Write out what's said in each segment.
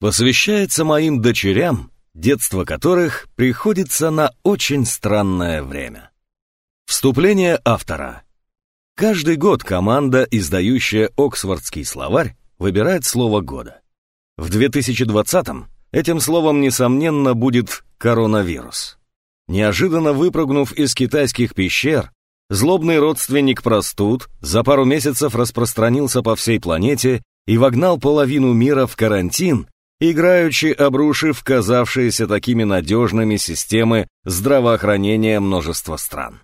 посвящается моим дочерям, детство которых приходится на очень странное время. Вступление автора. Каждый год команда, издающая Оксфордский словарь, выбирает слово года. В 2020-м этим словом, несомненно, будет коронавирус. Неожиданно выпрыгнув из китайских пещер, злобный родственник простуд за пару месяцев распространился по всей планете и вогнал половину мира в карантин, играючи обрушив казавшиеся такими надежными системы здравоохранения множества стран.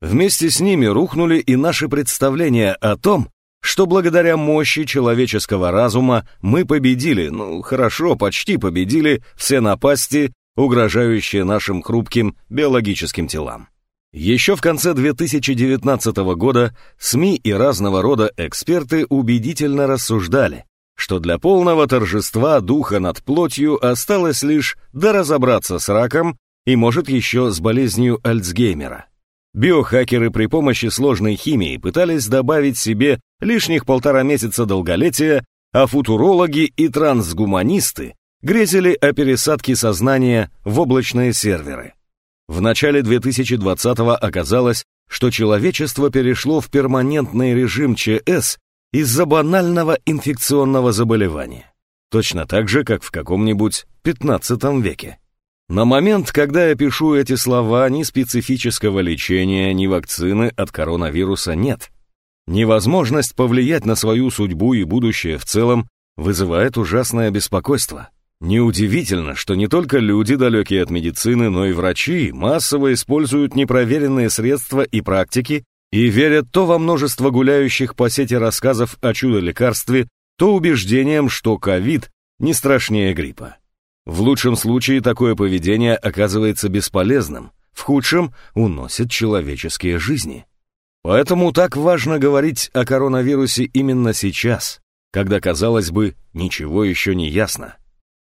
Вместе с ними рухнули и наши представления о том, что благодаря мощи человеческого разума мы победили, ну хорошо, почти победили все напасти, угрожающие нашим хрупким биологическим телам. Еще в конце 2019 года СМИ и разного рода эксперты убедительно рассуждали, что для полного торжества духа над плотью осталось лишь доразобраться с раком и, может, еще с болезнью Альцгеймера. Биохакеры при помощи сложной химии пытались добавить себе лишних полтора месяца долголетия, а футурологи и трансгуманисты грезили о пересадке сознания в облачные серверы. В начале 2020-го оказалось, что человечество перешло в перманентный режим ЧС из-за банального инфекционного заболевания. Точно так же, как в каком-нибудь 15 веке. На момент, когда я пишу эти слова, ни специфического лечения, ни вакцины от коронавируса нет. Невозможность повлиять на свою судьбу и будущее в целом вызывает ужасное беспокойство. Неудивительно, что не только люди, далекие от медицины, но и врачи массово используют непроверенные средства и практики и верят то во множество гуляющих по сети рассказов о чудо-лекарстве, то убеждением, что ковид не страшнее гриппа. В лучшем случае такое поведение оказывается бесполезным, в худшем уносит человеческие жизни. Поэтому так важно говорить о коронавирусе именно сейчас, когда, казалось бы, ничего еще не ясно.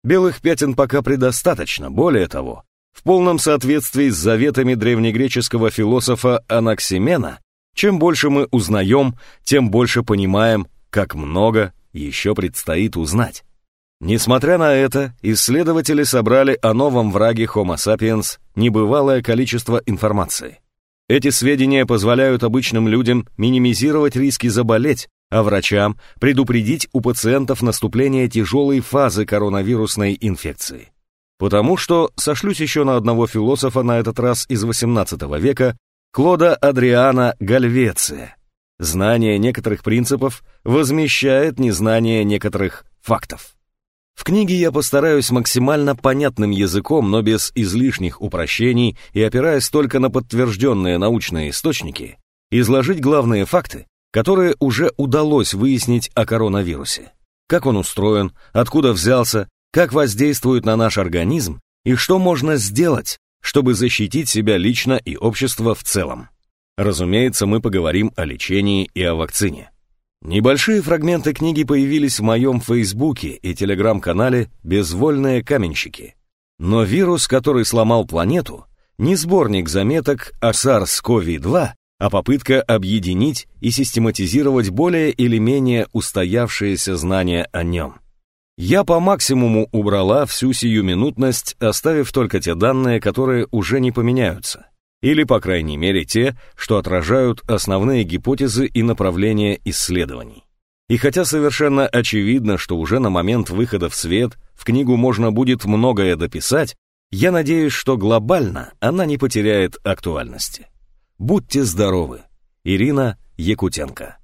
Белых пятен пока предостаточно, более того, в полном соответствии с заветами древнегреческого философа Анаксимена, чем больше мы узнаем, тем больше понимаем, как много еще предстоит узнать. Несмотря на это, исследователи собрали о новом враге Homo sapiens небывалое количество информации. Эти сведения позволяют обычным людям минимизировать риски заболеть, а врачам предупредить у пациентов наступление тяжелой фазы коронавирусной инфекции. Потому что, сошлюсь еще на одного философа, на этот раз из XVIII века, Клода Адриана Гальвеция. Знание некоторых принципов возмещает незнание некоторых фактов. В книге я постараюсь максимально понятным языком, но без излишних упрощений и опираясь только на подтвержденные научные источники, изложить главные факты, которые уже удалось выяснить о коронавирусе. Как он устроен, откуда взялся, как воздействует на наш организм и что можно сделать, чтобы защитить себя лично и общество в целом. Разумеется, мы поговорим о лечении и о вакцине. Небольшие фрагменты книги появились в моем фейсбуке и телеграм-канале «Безвольные каменщики». Но вирус, который сломал планету, не сборник заметок о SARS-CoV-2, а попытка объединить и систематизировать более или менее устоявшиеся знания о нем. Я по максимуму убрала всю сиюминутность, оставив только те данные, которые уже не поменяются, или, по крайней мере, те, что отражают основные гипотезы и направления исследований. И хотя совершенно очевидно, что уже на момент выхода в свет в книгу можно будет многое дописать, я надеюсь, что глобально она не потеряет актуальности. Будьте здоровы. Ирина Якутенко